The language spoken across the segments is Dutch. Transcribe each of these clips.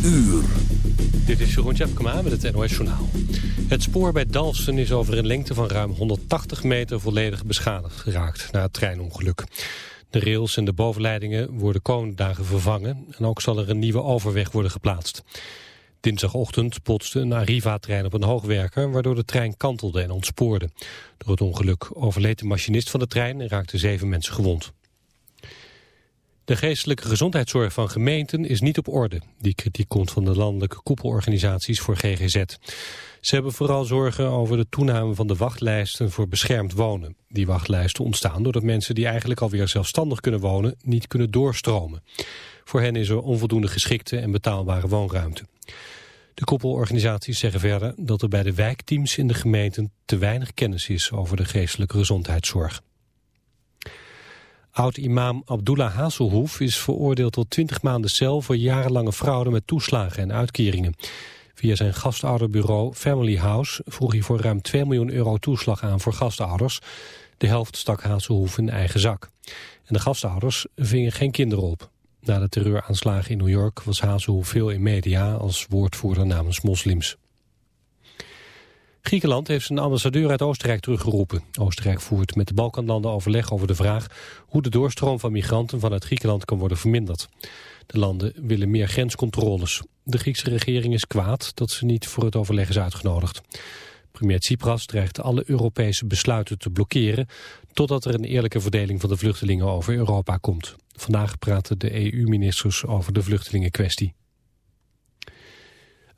Dit is Jeroen Tjepkema met het NOS Journaal. Het spoor bij Dalfsen is over een lengte van ruim 180 meter volledig beschadigd geraakt na het treinongeluk. De rails en de bovenleidingen worden komende dagen vervangen en ook zal er een nieuwe overweg worden geplaatst. Dinsdagochtend botste een Arriva-trein op een hoogwerker waardoor de trein kantelde en ontspoorde. Door het ongeluk overleed de machinist van de trein en raakten zeven mensen gewond. De geestelijke gezondheidszorg van gemeenten is niet op orde. Die kritiek komt van de landelijke koepelorganisaties voor GGZ. Ze hebben vooral zorgen over de toename van de wachtlijsten voor beschermd wonen. Die wachtlijsten ontstaan doordat mensen die eigenlijk alweer zelfstandig kunnen wonen niet kunnen doorstromen. Voor hen is er onvoldoende geschikte en betaalbare woonruimte. De koepelorganisaties zeggen verder dat er bij de wijkteams in de gemeenten te weinig kennis is over de geestelijke gezondheidszorg. Oud-imam Abdullah Hazelhoef is veroordeeld tot 20 maanden cel voor jarenlange fraude met toeslagen en uitkeringen. Via zijn gastouderbureau Family House vroeg hij voor ruim 2 miljoen euro toeslag aan voor gastouders. De helft stak Hazelhoef in eigen zak. En de gastouders vingen geen kinderen op. Na de terreuraanslagen in New York was Hazelhoef veel in media als woordvoerder namens moslims. Griekenland heeft zijn ambassadeur uit Oostenrijk teruggeroepen. Oostenrijk voert met de Balkanlanden overleg over de vraag hoe de doorstroom van migranten vanuit Griekenland kan worden verminderd. De landen willen meer grenscontroles. De Griekse regering is kwaad dat ze niet voor het overleg is uitgenodigd. Premier Tsipras dreigt alle Europese besluiten te blokkeren... totdat er een eerlijke verdeling van de vluchtelingen over Europa komt. Vandaag praten de EU-ministers over de vluchtelingenkwestie.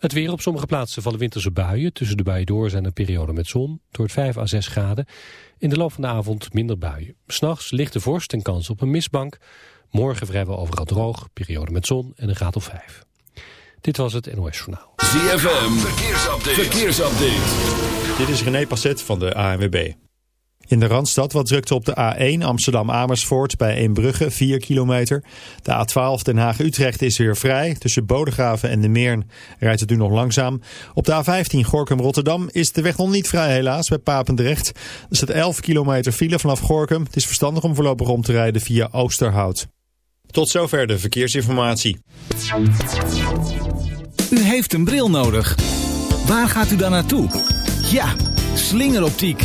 Het weer op sommige plaatsen vallen winterse buien. Tussen de buien door zijn er perioden met zon. Door het 5 à 6 graden. In de loop van de avond minder buien. S'nachts lichte vorst en kans op een mistbank. Morgen vrijwel overal droog. Periode met zon en een graad of 5. Dit was het NOS Journaal. ZFM. Verkeersupdate. Verkeersupdate. Dit is René Passet van de ANWB. In de Randstad wat drukte op de A1 Amsterdam-Amersfoort bij Eembrugge 4 kilometer. De A12 Den Haag-Utrecht is weer vrij. Tussen Bodegraven en de Meern rijdt het nu nog langzaam. Op de A15 Gorkum-Rotterdam is de weg nog niet vrij helaas bij Papendrecht. Er staat 11 kilometer file vanaf Gorkum. Het is verstandig om voorlopig om te rijden via Oosterhout. Tot zover de verkeersinformatie. U heeft een bril nodig. Waar gaat u dan naartoe? Ja, slingeroptiek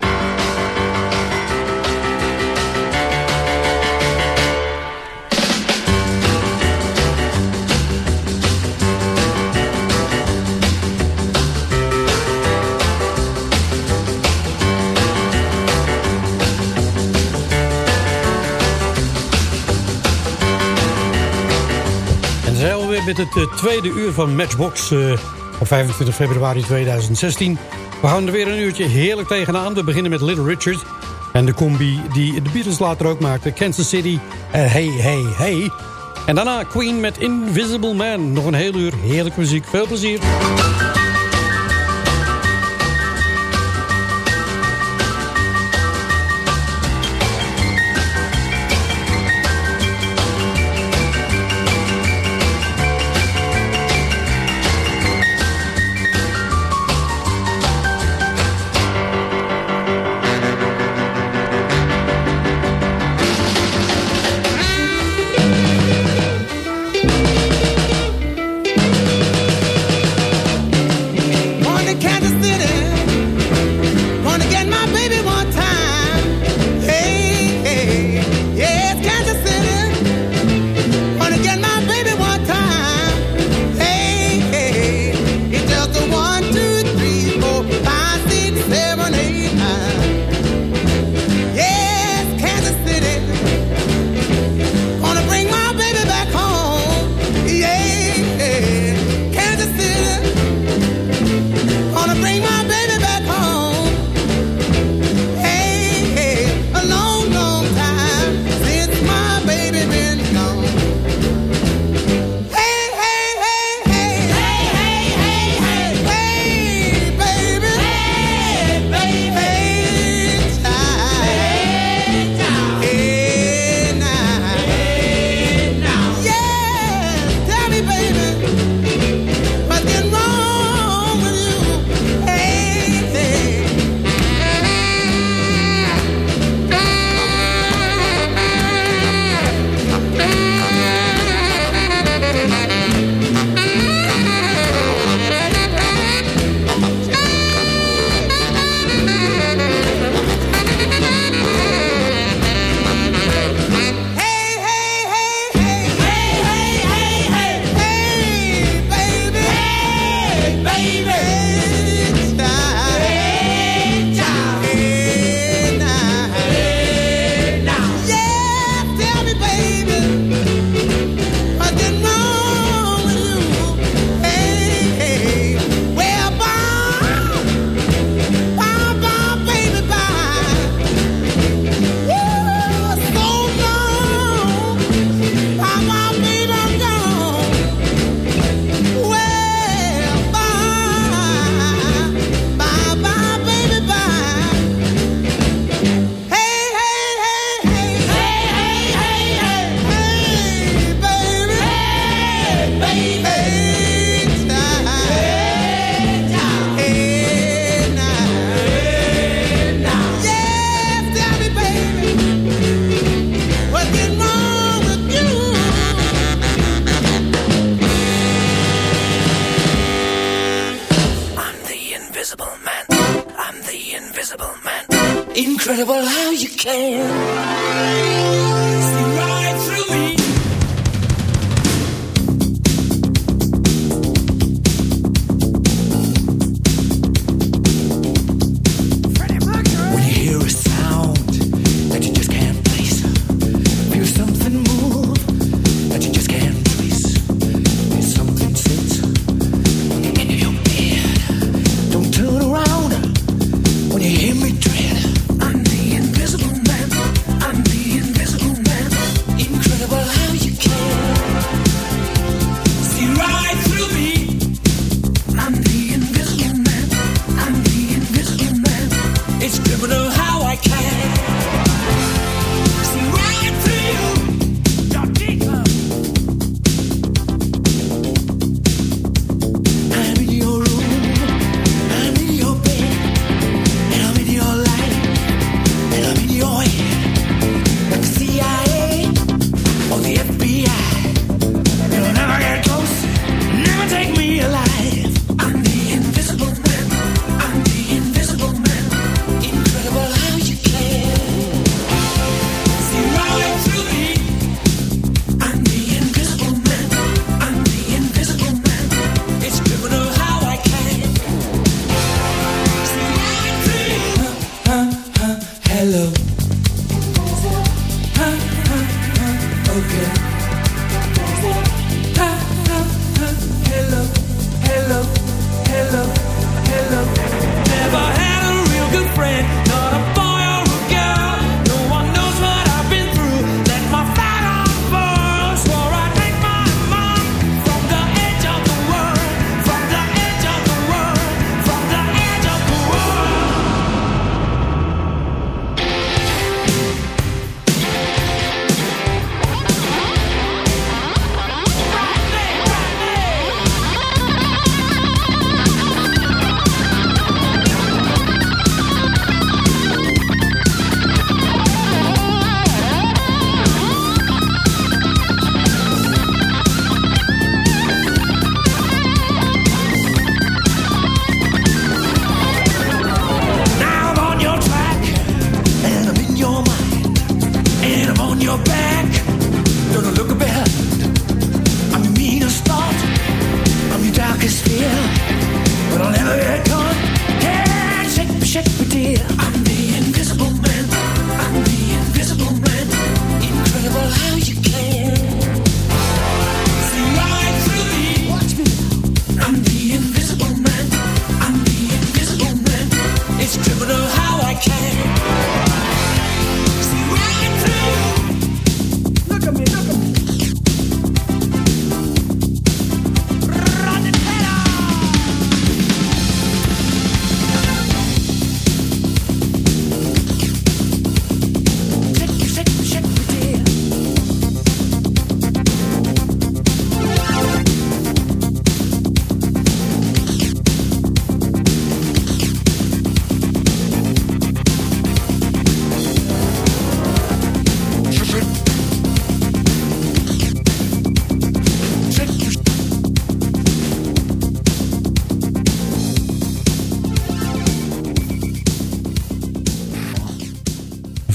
Met het eh, tweede uur van Matchbox eh, op 25 februari 2016. We gaan er weer een uurtje heerlijk tegenaan. We beginnen met Little Richard. En de combi die de Beatles later ook maakten. Kansas City, eh, Hey Hey Hey. En daarna Queen met Invisible Man. Nog een heel uur heerlijke muziek. Veel plezier.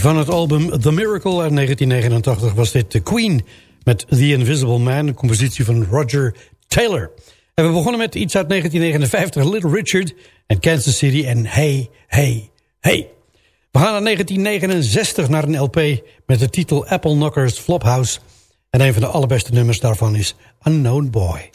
Van het album The Miracle uit 1989 was dit The Queen... met The Invisible Man, een compositie van Roger Taylor. En we begonnen met iets uit 1959, Little Richard en Kansas City en Hey, Hey, Hey. We gaan naar 1969 naar een LP met de titel Apple Knockers Flophouse. En een van de allerbeste nummers daarvan is Unknown Boy.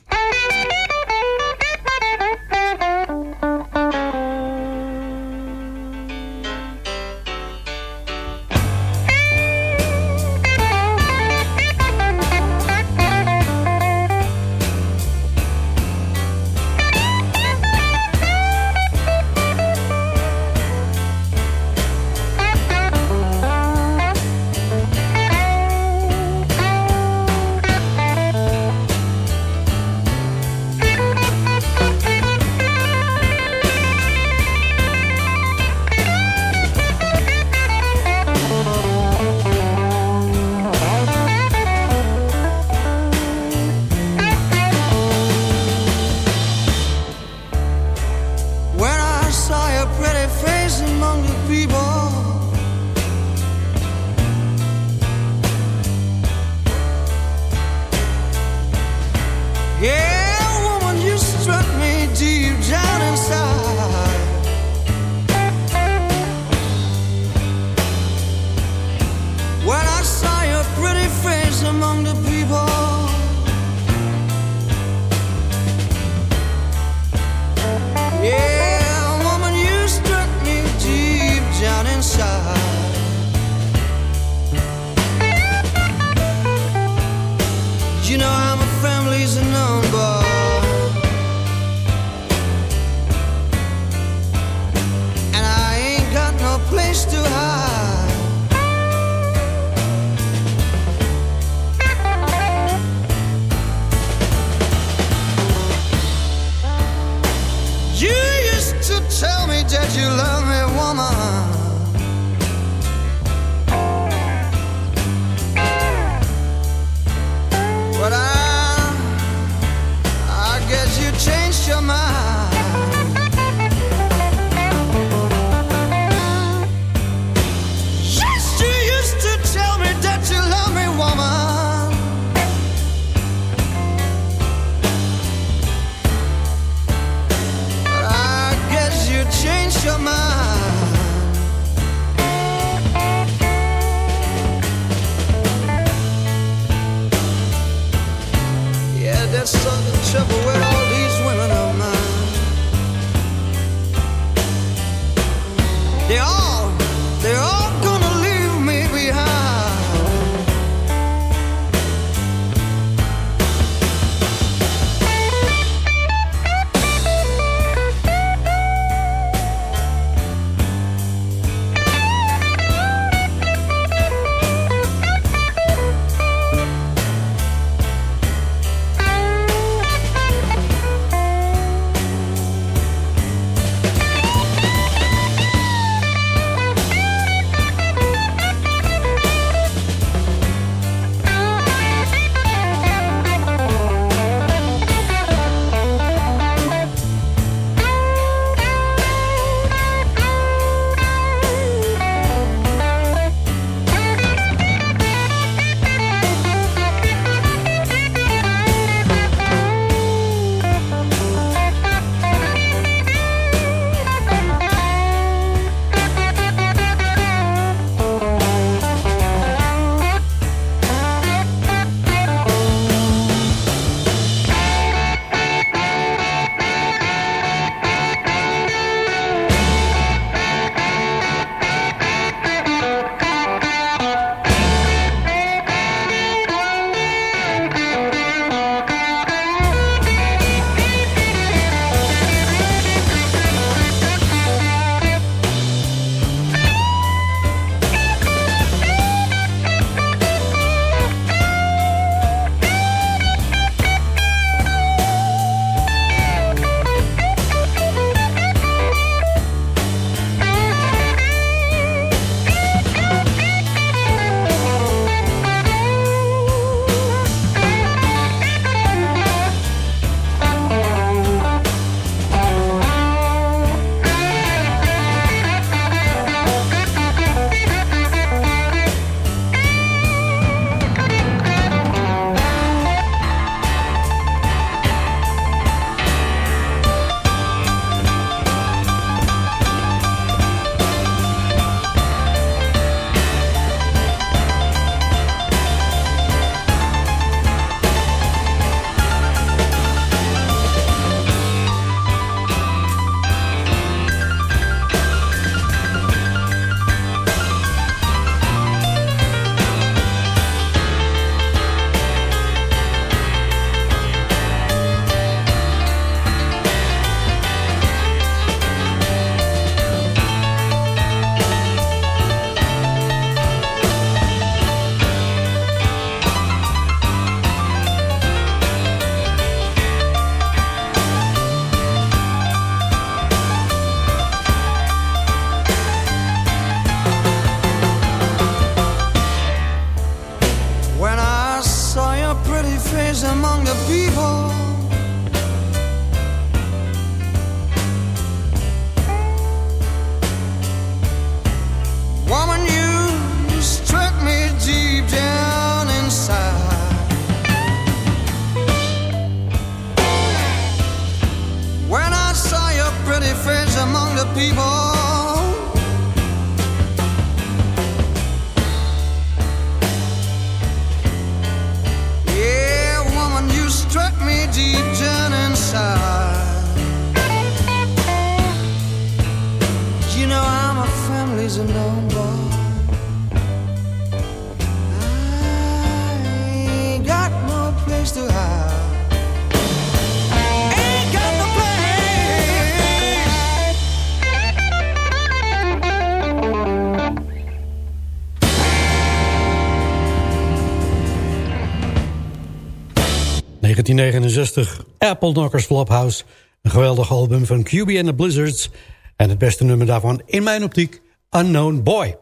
1969, Apple Knockers Flophouse. Een geweldig album van QB and the Blizzards. En het beste nummer daarvan, in mijn optiek, Unknown Boy.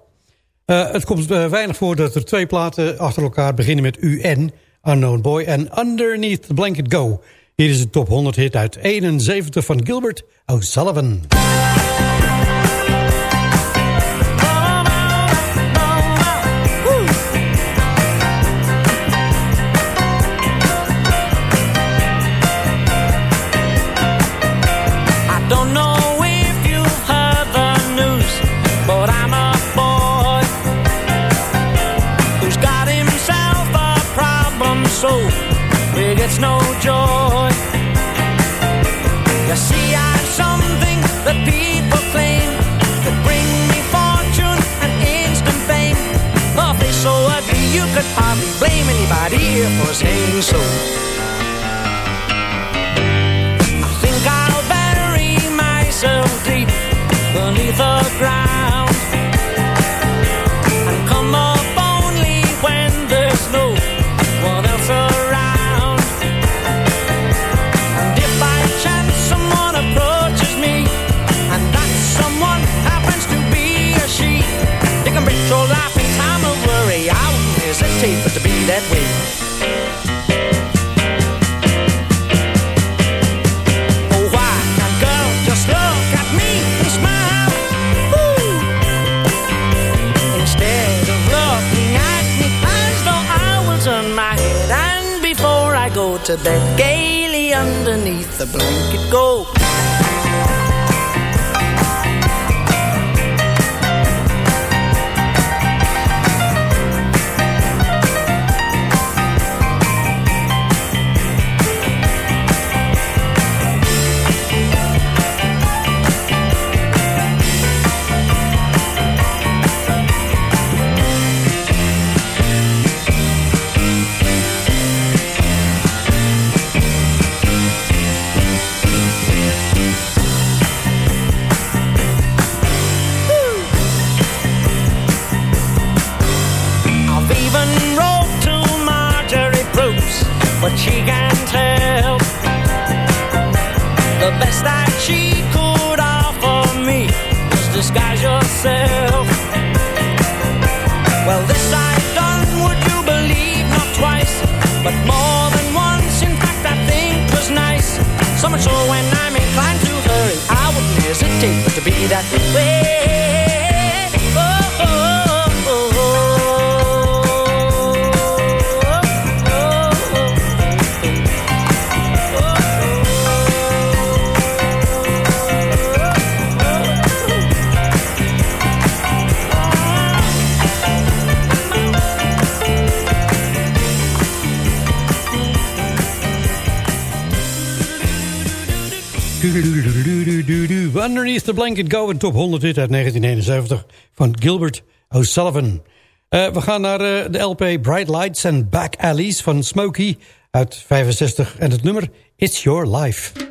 Uh, het komt uh, weinig voor dat er twee platen achter elkaar beginnen met UN, Unknown Boy, en Underneath the Blanket Go. Hier is de top 100 hit uit 71 van Gilbert O'Sullivan. Could hardly blame anybody for saying so. Gaily underneath the blanket go. The Blanket Go, een top 100 hit uit 1971 van Gilbert O'Sullivan. Uh, we gaan naar uh, de LP Bright Lights and Back Alleys van Smokey uit 65 en het nummer It's Your Life.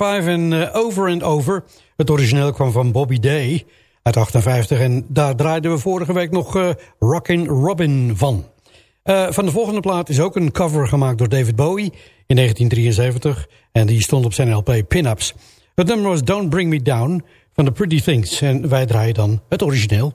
5 en eh, Over and Over. Het origineel kwam van Bobby Day uit 58. En daar draaiden we vorige week nog eh, Rockin' Robin van. Eh, van de volgende plaat is ook een cover gemaakt door David Bowie in 1973. En die stond op zijn LP Pin-Ups. Het nummer was Don't Bring Me Down van The Pretty Things. En wij draaien dan het origineel.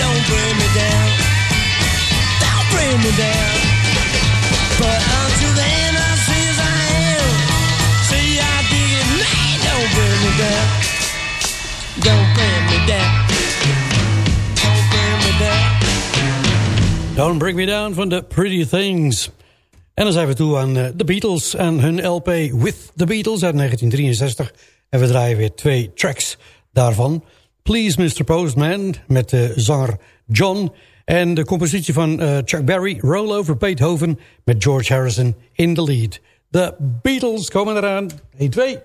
Don't bring me down. Don't bring me down. But until then, I see as I am. See, I did it. Don't bring me down. Don't bring me down. Don't bring me down. Don't Bring Me Down van The Pretty Things. En dan zijn we toe aan eh, de Beatles en hun LP With The Beatles uit 1963. En we draaien weer twee tracks daarvan. Please Mr. Postman met de zanger John... en de compositie van eh, Chuck Berry, Roll Over Beethoven... met George Harrison in the lead. The Beatles komen eraan. 1, 2...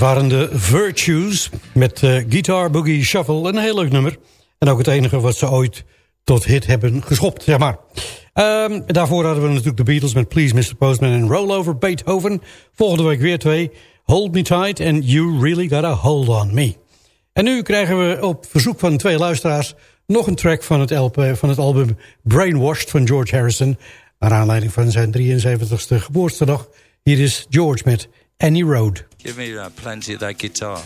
Dat waren de Virtues met uh, Guitar Boogie Shuffle. Een heel leuk nummer. En ook het enige wat ze ooit tot hit hebben geschopt, zeg maar. Um, daarvoor hadden we natuurlijk de Beatles met Please Mr. Postman en Rollover Beethoven. Volgende week weer twee. Hold Me Tight and You Really Gotta Hold On Me. En nu krijgen we op verzoek van twee luisteraars... nog een track van het, LP, van het album Brainwashed van George Harrison... naar aanleiding van zijn 73ste geboortedag. Hier is George met Any Road. Give me uh, plenty of that guitar.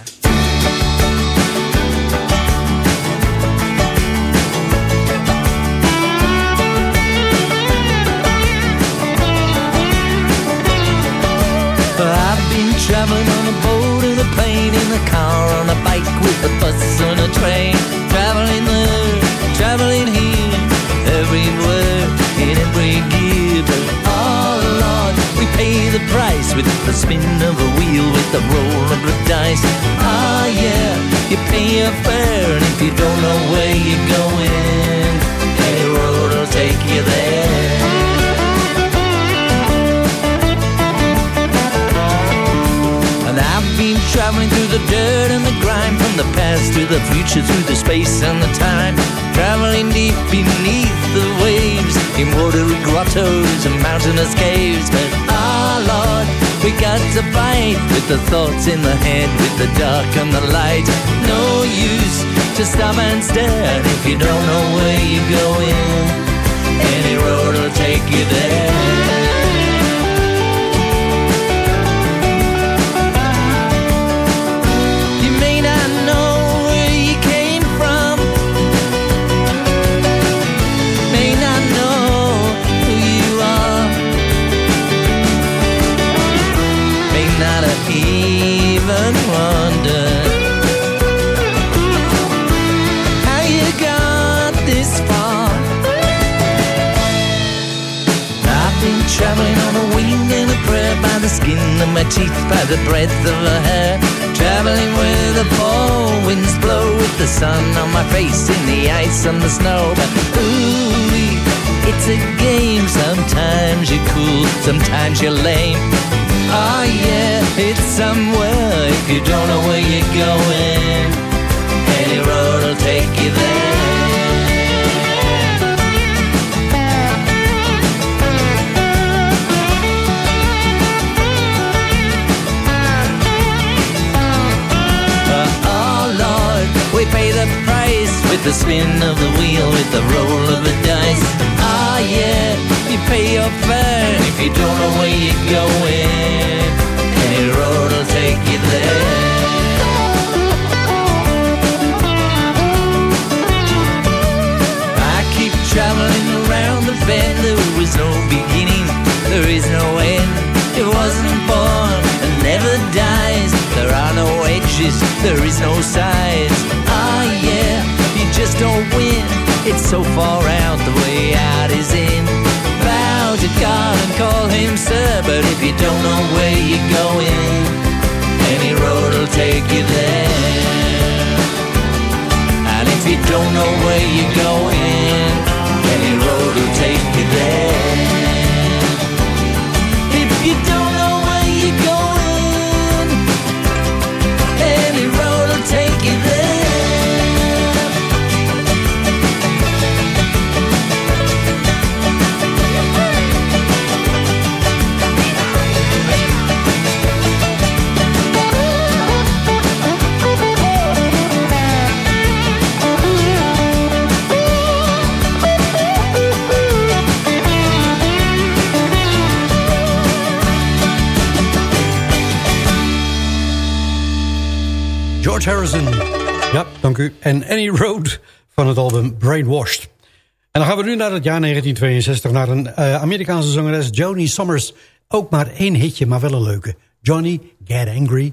I've been traveling on a boat and a plane in a car on a bike with a bus and a train traveling there price with the spin of a wheel with the roll of the dice. Ah yeah you pay your fare and if you don't know where you're going any road will take you there the dirt and the grime From the past to the future, through the space and the time. Traveling deep beneath the waves In watery grottos and mountainous caves. But ah Lord, we got to fight With the thoughts in the head, with the dark and the light. No use to stop and stare if you don't know where you're going. Any road will take you there traveling on a wing and a prayer by the skin of my teeth, by the breadth of her hair. Traveling where the fall winds blow with the sun on my face in the ice and the snow. But ooh, it's a game. Sometimes you're cool, sometimes you're lame. Oh yeah, it's somewhere if you don't know where you're going. The spin of the wheel, with the roll of the dice. Ah yeah, you pay your fare if you don't know where you're going. Any road will take you there. I keep traveling around the bend. There is no beginning, there is no end. It wasn't born and never dies. There are no edges, there is no sides. Ah, yeah, just don't win. It's so far out, the way out is in. Bow to God and call him sir, but if you don't know where you're going, any road will take you there. And if you don't know where you're going, any road will take you there. George Harrison. Ja, dank u. En Any Road van het album Brainwashed. En dan gaan we nu naar het jaar 1962... naar een uh, Amerikaanse zangeres, Joni Summers. Ook maar één hitje, maar wel een leuke. Johnny Get Angry.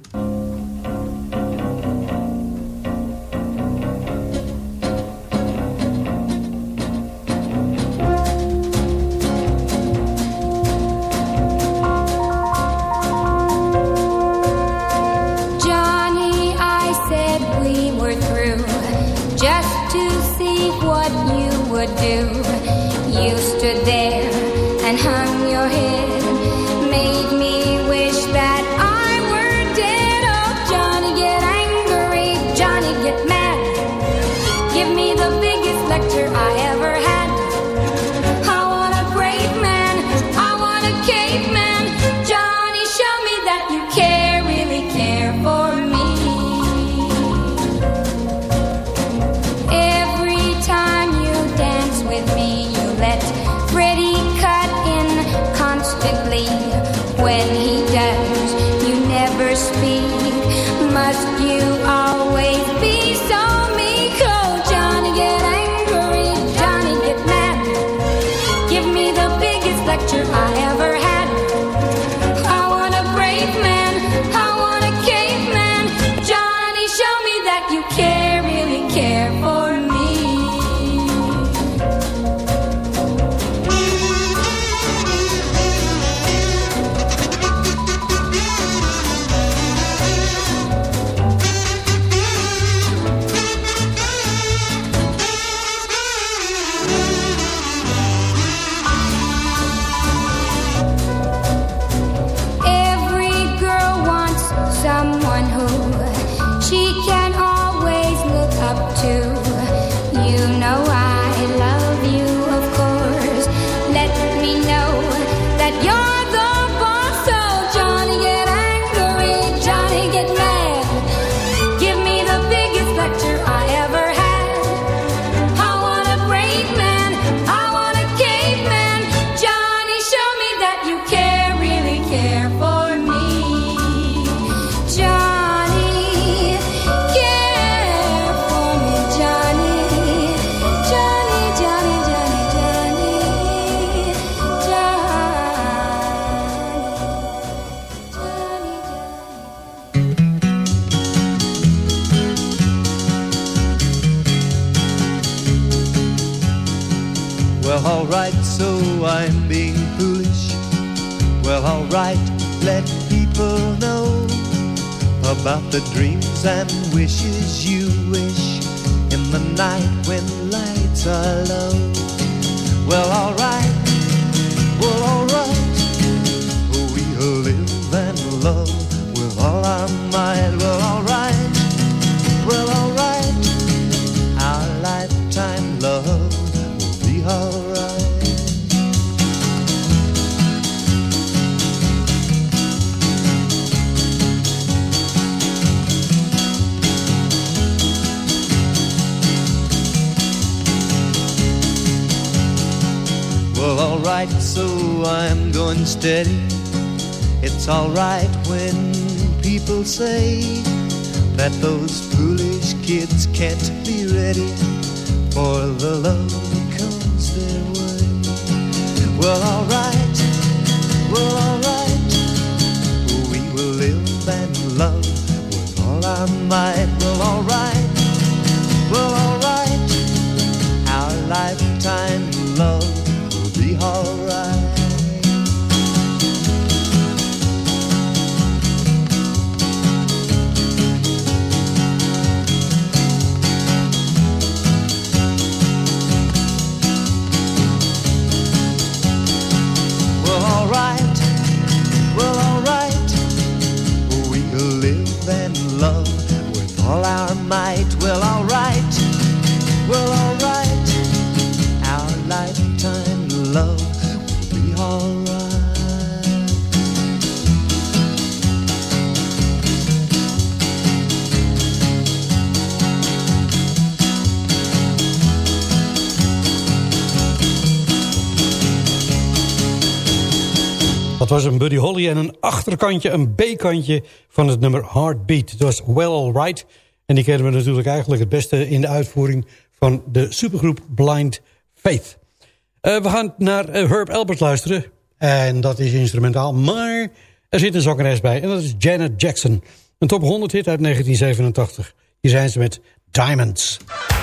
one who Alright, let people know about the dreams and wishes you wish in the night when lights are low. Well, alright, well, alright, we'll live and love with all our might. Well, alright, so I'm going steady. It's alright when people say that those foolish kids can't be ready for the love that comes their way. Well, alright, well, alright, we will live and love with all our might. Buddy Holly en een achterkantje, een B-kantje van het nummer Heartbeat. Dat was Well Alright. En die kennen we natuurlijk eigenlijk het beste in de uitvoering van de supergroep Blind Faith. Eh, we gaan naar eh, Herb Albert luisteren. En dat is instrumentaal, maar er zit een zangeres bij. En dat is Janet Jackson. Een top 100 hit uit 1987. Hier zijn ze met Diamonds. Diamonds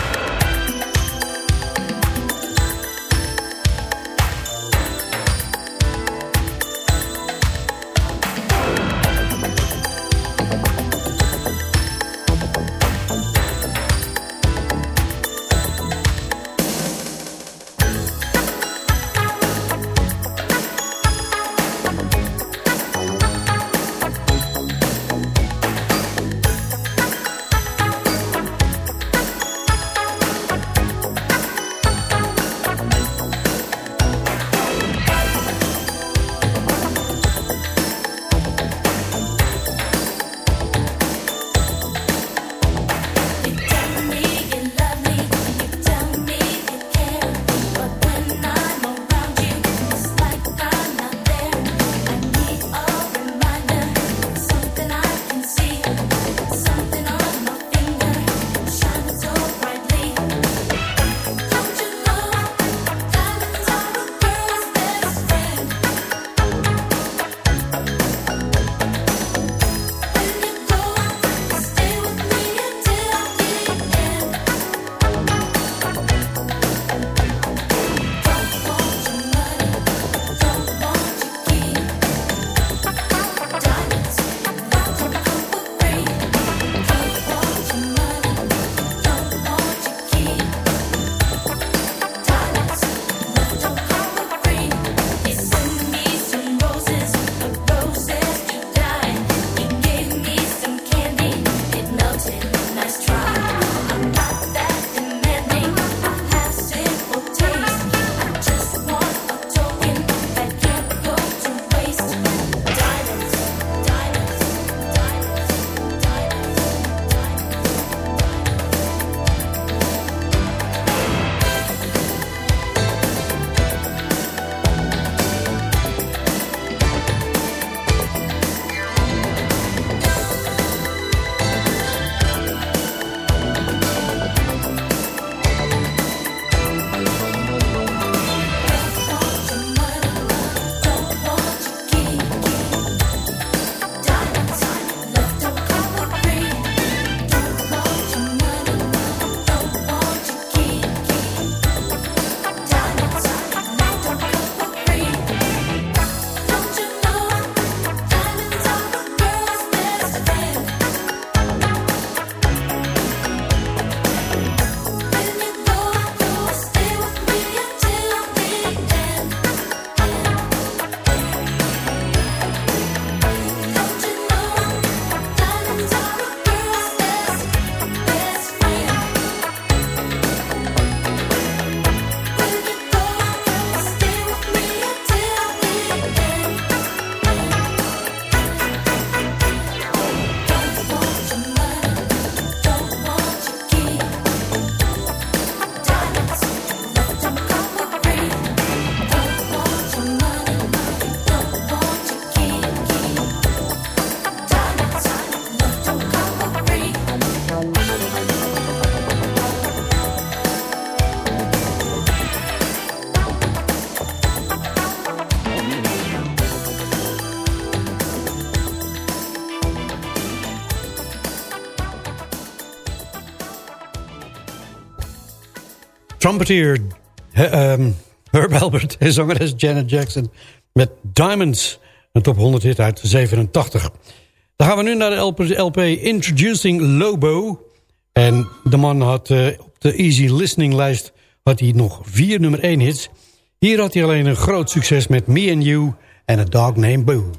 trumpeter um, Herb Albert en zangeres Janet Jackson met Diamonds. Een top 100 hit uit 87. Dan gaan we nu naar de LP, Introducing Lobo. En de man had uh, op de Easy Listening lijst had hij nog vier nummer 1 hits. Hier had hij alleen een groot succes met Me and You en A Dog Named Boo.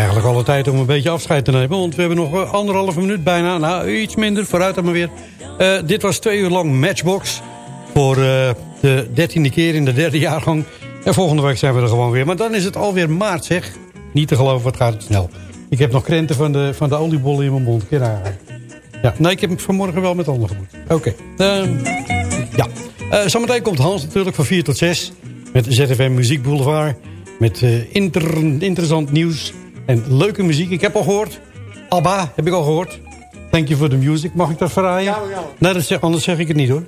Hebben eigenlijk alle tijd om een beetje afscheid te nemen. Want we hebben nog eh, anderhalve minuut bijna. Nou, iets minder. Vooruit dan maar weer. Uh, dit was twee uur lang Matchbox. Voor uh, de dertiende keer in de derde jaargang. En volgende week zijn we er gewoon weer. Maar dan is het alweer maart, zeg. Niet te geloven, wat gaat het snel. Ik heb nog krenten van de, van de oliebollen in mijn mond. Keer ja, nee, ik heb hem vanmorgen wel met handen gemoed. Oké. Okay. Uh, ja. Uh, zometeen komt Hans natuurlijk van 4 tot 6. Met ZFM Muziek Boulevard. Met uh, inter interessant nieuws. En leuke muziek. Ik heb al gehoord. Abba heb ik al gehoord. Thank you for the music. Mag ik dat verraaien? Ja, ja. Nee, zeg, anders zeg ik het niet hoor.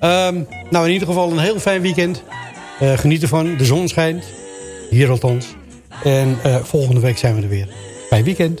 Um, nou, in ieder geval een heel fijn weekend. Uh, geniet ervan. De zon schijnt. Hier althans. En uh, volgende week zijn we er weer. Fijn weekend.